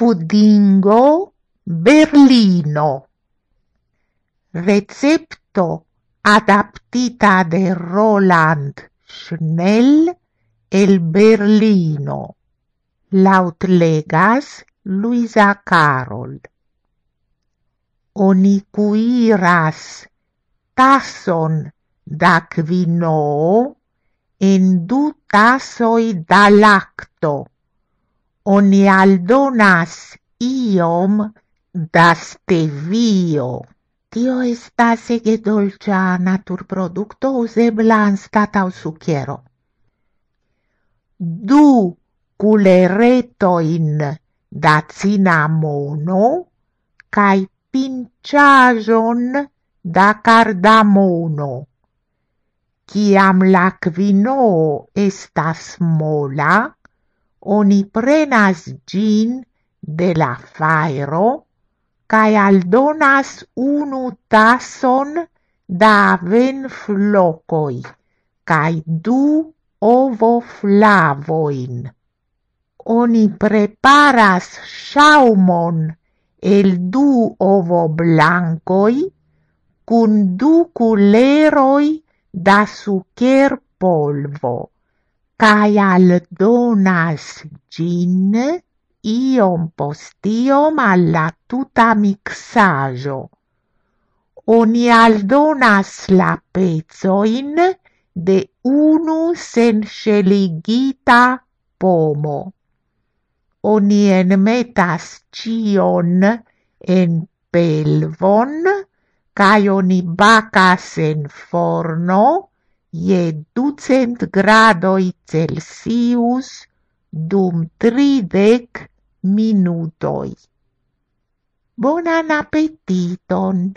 pudingo Berlino. Recepto adaptita de Roland Schnell el Berlino. Lautlegas Luisa Carol. Oni cuiras tason da quino en du tasoi da lacto. Oni aldonas iom da stevio. Tio estas ege dolĉa naturprodukto uzebla anstataŭ sukiero. Du culeretoin da cinamono kaj pinĉaĵon da cardamono. Ciam la quinoo estas mola, oni prenas gin de la fairo cae aldonas unu tason da ven flocoi, cae du ovo flavoin. Oni preparas shaumon el du ovo blancoi cun du culeroi da sucer polvo, cae aldonas gin iom postiom alla tuta mixajo. Oni aldonas la pezoin de unu senșeligita pomo. Oni enmetas cion en pelvon, cae oni bacas en forno je ducent gradoi Celsius dum tridec minutoi. Bonan appetiton!